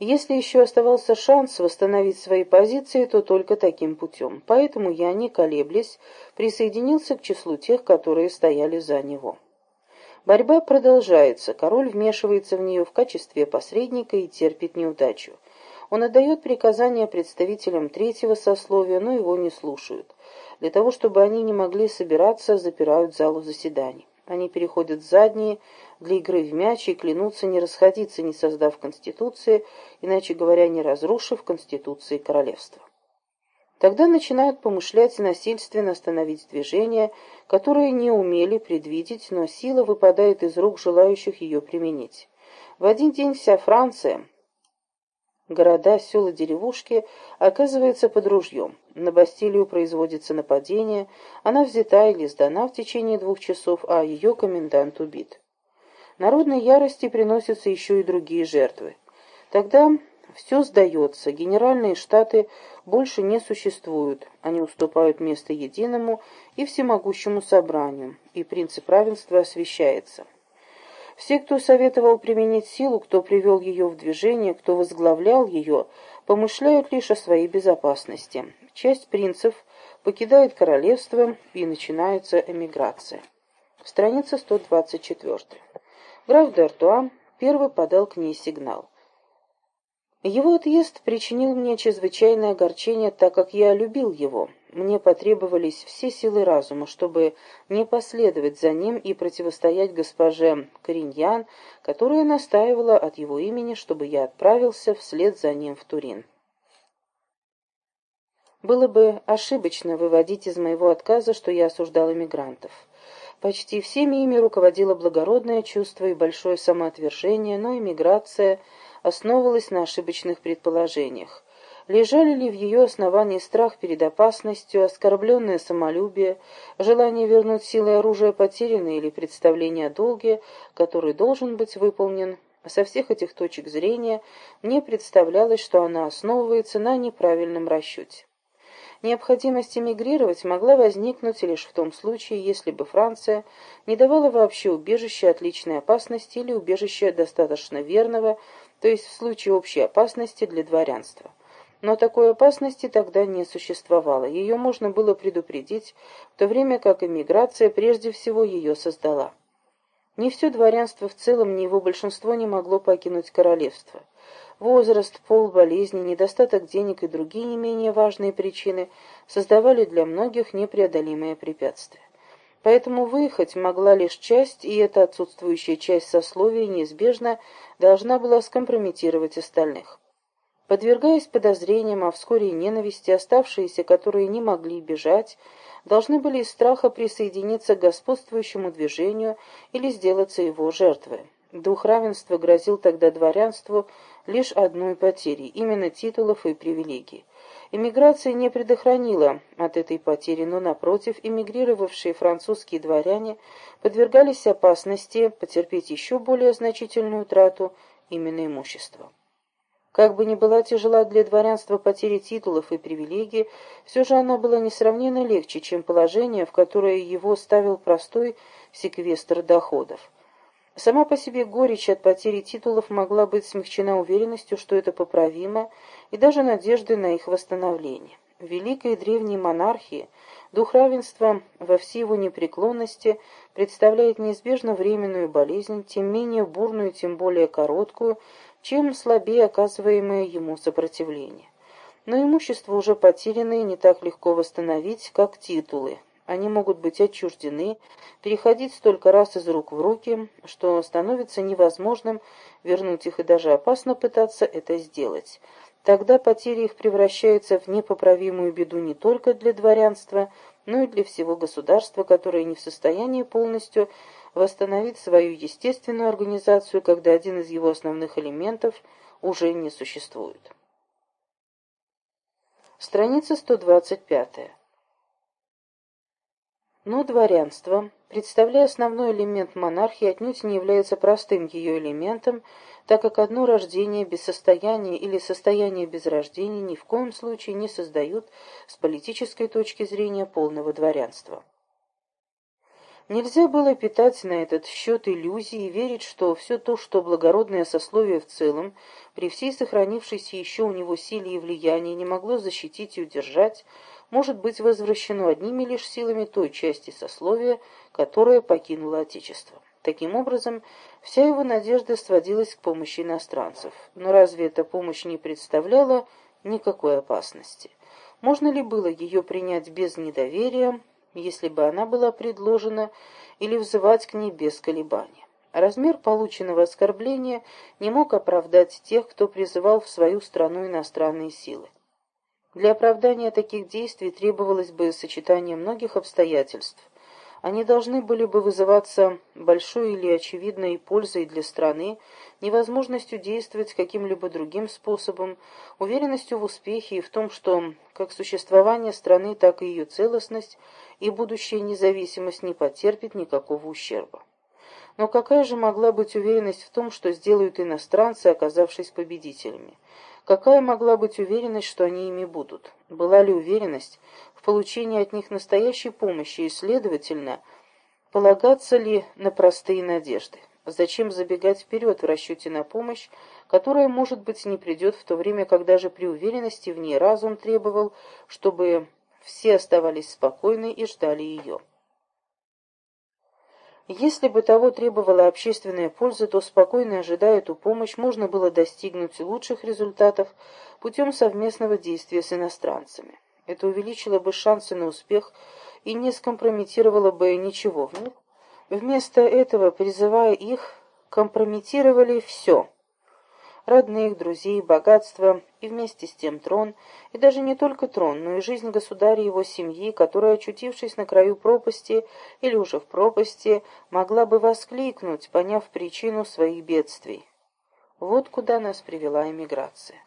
Если еще оставался шанс восстановить свои позиции, то только таким путем. Поэтому я, не колеблясь, присоединился к числу тех, которые стояли за него. Борьба продолжается, король вмешивается в нее в качестве посредника и терпит неудачу. Он отдает приказания представителям третьего сословия, но его не слушают. Для того, чтобы они не могли собираться, запирают залу заседаний. Они переходят в задние для игры в мяч и клянутся не расходиться, не создав Конституции, иначе говоря, не разрушив Конституции королевства. Тогда начинают помышлять насильственно остановить движение, которое не умели предвидеть, но сила выпадает из рук желающих ее применить. В один день вся Франция, города, села, деревушки оказывается под ружьем. На Бастилию производится нападение, она взята или сдана в течение двух часов, а ее комендант убит. Народной ярости приносятся еще и другие жертвы. Тогда все сдается, генеральные штаты больше не существуют, они уступают место единому и всемогущему собранию, и принцип равенства освещается. Все, кто советовал применить силу, кто привел ее в движение, кто возглавлял ее, помышляют лишь о своей безопасности. Часть принцев покидает королевство, и начинается эмиграция. Страница 124. Граф Д'Артуа первый подал к ней сигнал. Его отъезд причинил мне чрезвычайное огорчение, так как я любил его. Мне потребовались все силы разума, чтобы не последовать за ним и противостоять госпоже Кориньян, которая настаивала от его имени, чтобы я отправился вслед за ним в Турин. Было бы ошибочно выводить из моего отказа, что я осуждал иммигрантов. Почти всеми ими руководило благородное чувство и большое самоотвержение, но эмиграция основывалась на ошибочных предположениях. Лежали ли в ее основании страх перед опасностью, оскорбленное самолюбие, желание вернуть силой оружия потерянное или представление о долге, который должен быть выполнен? Со всех этих точек зрения мне представлялось, что она основывается на неправильном расчете. Необходимость эмигрировать могла возникнуть лишь в том случае, если бы Франция не давала вообще убежища от личной опасности или убежища достаточно верного, то есть в случае общей опасности для дворянства. Но такой опасности тогда не существовало, ее можно было предупредить, в то время как эмиграция прежде всего ее создала. Не все дворянство в целом, ни его большинство не могло покинуть королевство. Возраст, пол, болезни, недостаток денег и другие не менее важные причины создавали для многих непреодолимые препятствия. Поэтому выехать могла лишь часть, и эта отсутствующая часть сословия неизбежно должна была скомпрометировать остальных. Подвергаясь подозрениям, а вскоре и ненависти, оставшиеся, которые не могли бежать, должны были из страха присоединиться к господствующему движению или сделаться его жертвой. Дух равенства грозил тогда дворянству лишь одной потерей, именно титулов и привилегий. Эмиграция не предохранила от этой потери, но, напротив, эмигрировавшие французские дворяне подвергались опасности потерпеть еще более значительную утрату именно имущества. Как бы ни была тяжела для дворянства потеря титулов и привилегий, все же она была несравненно легче, чем положение, в которое его ставил простой секвестр доходов. Сама по себе горечь от потери титулов могла быть смягчена уверенностью, что это поправимо, и даже надеждой на их восстановление. В великой древней монархии дух равенства во всей его непреклонности представляет неизбежно временную болезнь, тем менее бурную, тем более короткую, чем слабее оказываемое ему сопротивление. Но имущество уже потерянное не так легко восстановить, как титулы. Они могут быть отчуждены, переходить столько раз из рук в руки, что становится невозможным вернуть их и даже опасно пытаться это сделать. Тогда потеря их превращается в непоправимую беду не только для дворянства, но и для всего государства, которое не в состоянии полностью восстановить свою естественную организацию, когда один из его основных элементов уже не существует. Страница 125. Но дворянство, представляя основной элемент монархии, отнюдь не является простым ее элементом, так как одно рождение без состояния или состояние без рождения ни в коем случае не создают с политической точки зрения полного дворянства. Нельзя было питать на этот счет иллюзии и верить, что все то, что благородное сословие в целом, при всей сохранившейся еще у него силе и влиянии, не могло защитить и удержать, может быть возвращено одними лишь силами той части сословия, которая покинула Отечество. Таким образом, вся его надежда сводилась к помощи иностранцев. Но разве эта помощь не представляла никакой опасности? Можно ли было ее принять без недоверия, если бы она была предложена, или взывать к ней без колебания? Размер полученного оскорбления не мог оправдать тех, кто призывал в свою страну иностранные силы. Для оправдания таких действий требовалось бы сочетание многих обстоятельств, они должны были бы вызываться большой или очевидной пользой для страны, невозможностью действовать каким-либо другим способом, уверенностью в успехе и в том, что как существование страны, так и ее целостность и будущая независимость не потерпит никакого ущерба. Но какая же могла быть уверенность в том, что сделают иностранцы, оказавшись победителями? Какая могла быть уверенность, что они ими будут? Была ли уверенность, в получении от них настоящей помощи и, следовательно, полагаться ли на простые надежды. Зачем забегать вперед в расчете на помощь, которая, может быть, не придет в то время, когда же при уверенности в ней разум требовал, чтобы все оставались спокойны и ждали ее. Если бы того требовала общественная польза, то, спокойно ожидая эту помощь, можно было достигнуть лучших результатов путем совместного действия с иностранцами. Это увеличило бы шансы на успех и не скомпрометировало бы ничего. Вместо этого, призывая их, компрометировали все. Родных, друзей, богатство и вместе с тем трон, и даже не только трон, но и жизнь государя и его семьи, которая, очутившись на краю пропасти или уже в пропасти, могла бы воскликнуть, поняв причину своих бедствий. Вот куда нас привела эмиграция.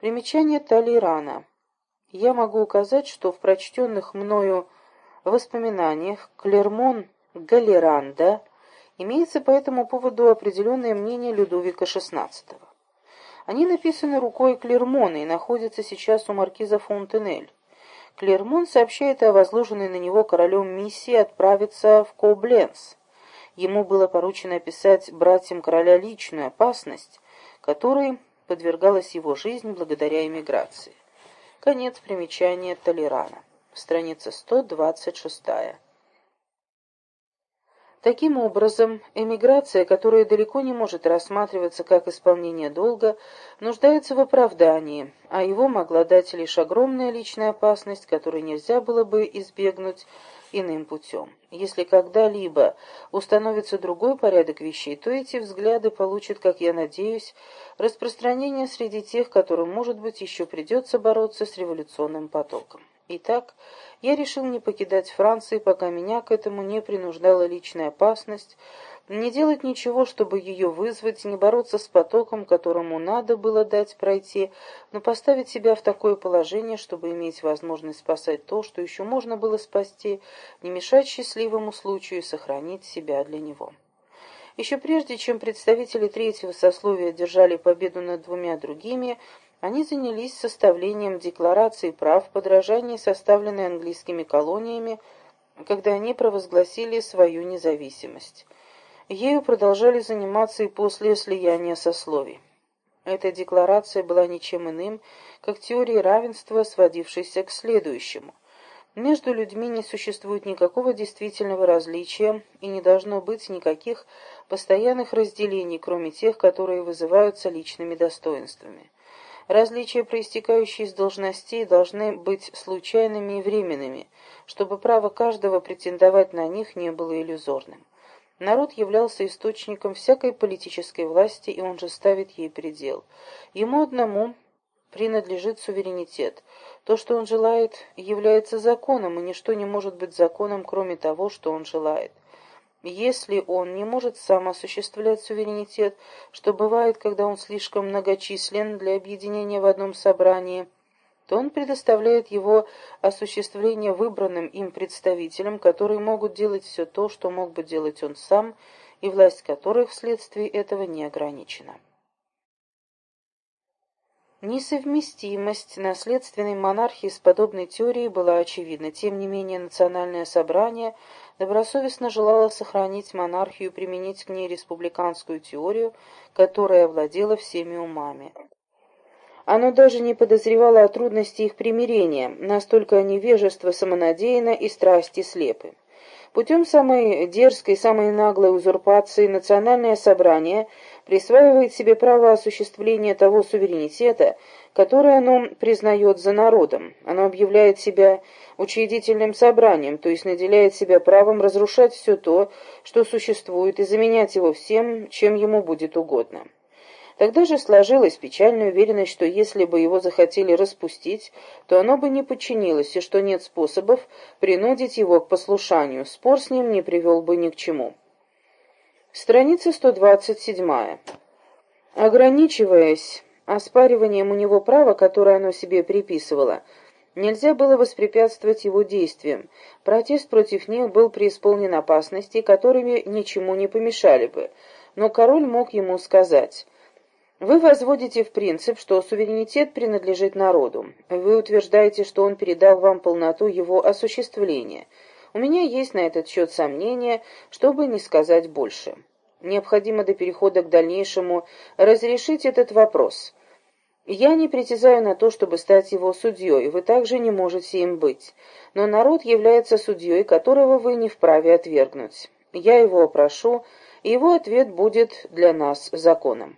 Примечание Талирана я могу указать, что в прочтенных мною воспоминаниях Клермон Галеранда имеется по этому поводу определенное мнение Людовика XVI. Они написаны рукой Клермона и находятся сейчас у маркиза Фонтенель. Клермон сообщает о возложенной на него королем миссии отправиться в Кобленц. Ему было поручено описать братьям короля личную опасность, которой подвергалась его жизнь благодаря эмиграции. Конец примечания Толерана. Страница 126. Таким образом, эмиграция, которая далеко не может рассматриваться как исполнение долга, нуждается в оправдании, а его могла дать лишь огромная личная опасность, которой нельзя было бы избегнуть иным путем. Если когда-либо установится другой порядок вещей, то эти взгляды получат, как я надеюсь, распространение среди тех, которым, может быть, еще придется бороться с революционным потоком. Итак, я решил не покидать Франции, пока меня к этому не принуждала личная опасность, не делать ничего, чтобы ее вызвать, не бороться с потоком, которому надо было дать пройти, но поставить себя в такое положение, чтобы иметь возможность спасать то, что еще можно было спасти, не мешать счастливому случаю и сохранить себя для него. Еще прежде, чем представители третьего сословия держали победу над двумя другими, они занялись составлением декларации прав, подражания, составленной английскими колониями, когда они провозгласили свою независимость. Ею продолжали заниматься и после слияния сословий. Эта декларация была ничем иным, как теорией равенства, сводившейся к следующему. Между людьми не существует никакого действительного различия и не должно быть никаких постоянных разделений, кроме тех, которые вызываются личными достоинствами. Различия, проистекающие из должностей, должны быть случайными и временными, чтобы право каждого претендовать на них не было иллюзорным. Народ являлся источником всякой политической власти, и он же ставит ей предел. Ему одному принадлежит суверенитет. То, что он желает, является законом, и ничто не может быть законом, кроме того, что он желает. Если он не может сам осуществлять суверенитет, что бывает, когда он слишком многочислен для объединения в одном собрании – то он предоставляет его осуществление выбранным им представителям, которые могут делать все то, что мог бы делать он сам, и власть которых вследствие этого не ограничена. Несовместимость наследственной монархии с подобной теорией была очевидна. Тем не менее, национальное собрание добросовестно желало сохранить монархию и применить к ней республиканскую теорию, которая овладела всеми умами. Оно даже не подозревало о трудности их примирения, настолько невежество самонадеянно и страсти слепы. Путем самой дерзкой, самой наглой узурпации национальное собрание присваивает себе право осуществления того суверенитета, которое оно признает за народом. Оно объявляет себя учредительным собранием, то есть наделяет себя правом разрушать все то, что существует, и заменять его всем, чем ему будет угодно. Тогда же сложилась печальная уверенность, что если бы его захотели распустить, то оно бы не подчинилось, и что нет способов принудить его к послушанию. Спор с ним не привел бы ни к чему. Страница 127. Ограничиваясь оспариванием у него права, которое оно себе приписывало, нельзя было воспрепятствовать его действиям. Протест против них был преисполнен опасностей, которыми ничему не помешали бы. Но король мог ему сказать вы возводите в принцип, что суверенитет принадлежит народу. Вы утверждаете, что он передал вам полноту его осуществления. У меня есть на этот счет сомнения, чтобы не сказать больше. Необходимо до перехода к дальнейшему разрешить этот вопрос. Я не притязаю на то, чтобы стать его судьей, вы также не можете им быть. Но народ является судьей, которого вы не вправе отвергнуть. Я его опрошу, и его ответ будет для нас законом.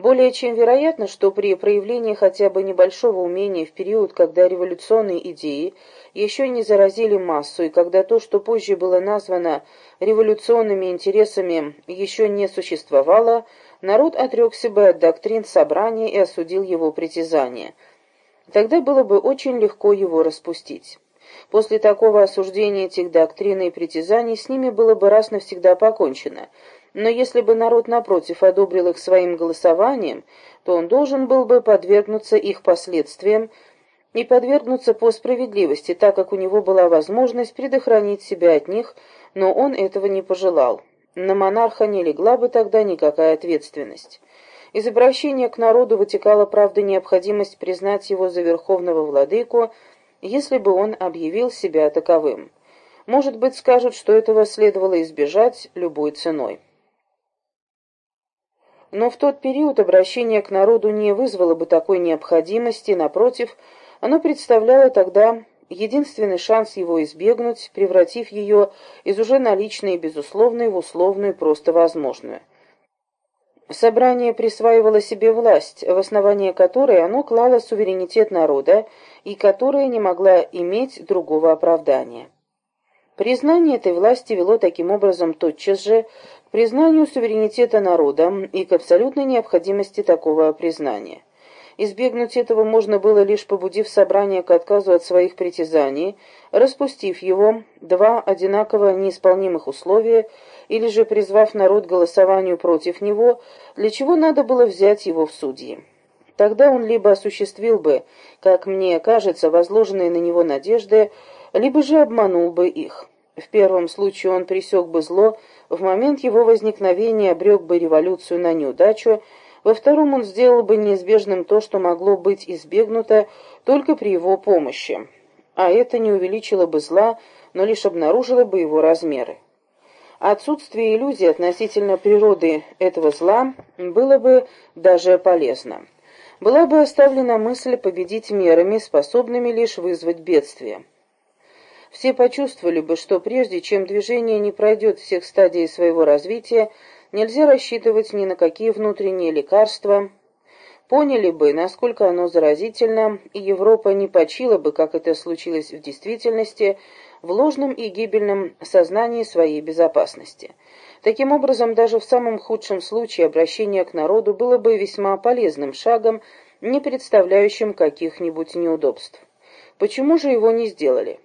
Более чем вероятно, что при проявлении хотя бы небольшого умения в период, когда революционные идеи еще не заразили массу, и когда то, что позже было названо революционными интересами, еще не существовало, народ отрекся бы от доктрин собрания и осудил его притязания. Тогда было бы очень легко его распустить. После такого осуждения этих доктрин и притязаний с ними было бы раз навсегда покончено – но если бы народ, напротив, одобрил их своим голосованием, то он должен был бы подвергнуться их последствиям и подвергнуться по справедливости, так как у него была возможность предохранить себя от них, но он этого не пожелал. На монарха не легла бы тогда никакая ответственность. Из обращения к народу вытекала, правда, необходимость признать его за верховного владыку, если бы он объявил себя таковым. Может быть, скажут, что этого следовало избежать любой ценой. Но в тот период обращение к народу не вызвало бы такой необходимости, напротив, оно представляло тогда единственный шанс его избегнуть, превратив ее из уже наличной и безусловной в условную просто возможную. Собрание присваивало себе власть, в основании которой оно клало суверенитет народа и которая не могла иметь другого оправдания. Признание этой власти вело таким образом тотчас же признанию суверенитета народа и к абсолютной необходимости такого признания. Избегнуть этого можно было лишь побудив собрание к отказу от своих притязаний, распустив его, два одинаково неисполнимых условия, или же призвав народ к голосованию против него, для чего надо было взять его в судьи. Тогда он либо осуществил бы, как мне кажется, возложенные на него надежды, либо же обманул бы их. В первом случае он пресек бы зло, в момент его возникновения обрек бы революцию на неудачу, во втором он сделал бы неизбежным то, что могло быть избегнуто только при его помощи. А это не увеличило бы зла, но лишь обнаружило бы его размеры. Отсутствие иллюзий относительно природы этого зла было бы даже полезно. Была бы оставлена мысль победить мерами, способными лишь вызвать бедствие все почувствовали бы, что прежде чем движение не пройдет всех стадий своего развития, нельзя рассчитывать ни на какие внутренние лекарства, поняли бы, насколько оно заразительно, и Европа не почила бы, как это случилось в действительности, в ложном и гибельном сознании своей безопасности. Таким образом, даже в самом худшем случае обращение к народу было бы весьма полезным шагом, не представляющим каких-нибудь неудобств. Почему же его не сделали?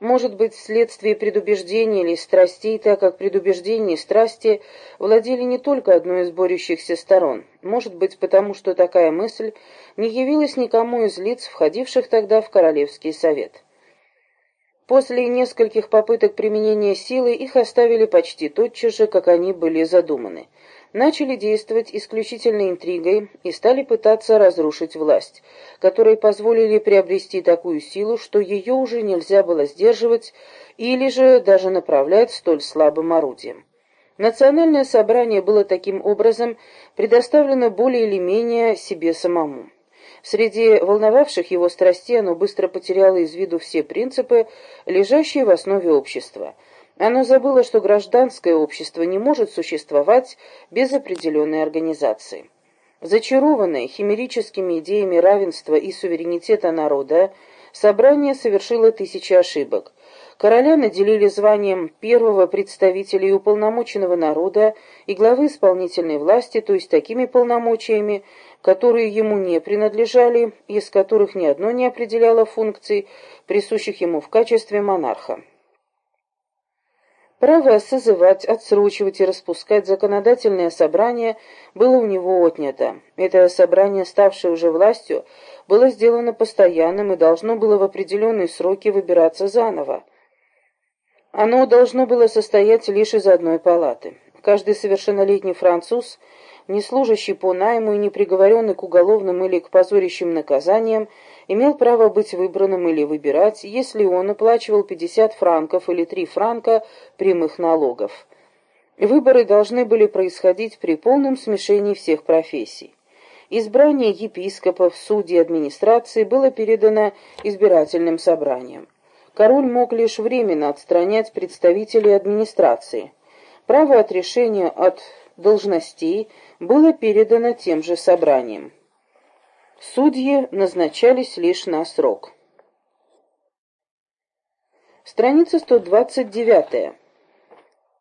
Может быть вследствие предубеждений или страстей, так как предубеждения и страсти владели не только одной из борющихся сторон, может быть потому, что такая мысль не явилась никому из лиц, входивших тогда в Королевский совет. После нескольких попыток применения силы их оставили почти тотчас же, как они были задуманы. Начали действовать исключительно интригой и стали пытаться разрушить власть, которые позволили приобрести такую силу, что ее уже нельзя было сдерживать или же даже направлять столь слабым орудием. Национальное собрание было таким образом предоставлено более или менее себе самому. Среди волновавших его страстей оно быстро потеряло из виду все принципы, лежащие в основе общества. Оно забыло, что гражданское общество не может существовать без определенной организации. Зачарованное химерическими идеями равенства и суверенитета народа, собрание совершило тысячи ошибок. Короля наделили званием первого представителя и уполномоченного народа и главы исполнительной власти, то есть такими полномочиями, которые ему не принадлежали, из которых ни одно не определяло функций, присущих ему в качестве монарха. Право созывать, отсрочивать и распускать законодательное собрание было у него отнято. Это собрание, ставшее уже властью, было сделано постоянным и должно было в определенные сроки выбираться заново. Оно должно было состоять лишь из одной палаты. Каждый совершеннолетний француз, не служащий по найму и не приговоренный к уголовным или к позорящим наказаниям, имел право быть выбранным или выбирать, если он оплачивал 50 франков или 3 франка прямых налогов. Выборы должны были происходить при полном смешении всех профессий. Избрание епископов, судей администрации было передано избирательным собраниям король мог лишь временно отстранять представителей администрации. Право отрешения от должностей было передано тем же собранием. Судьи назначались лишь на срок. Страница 129.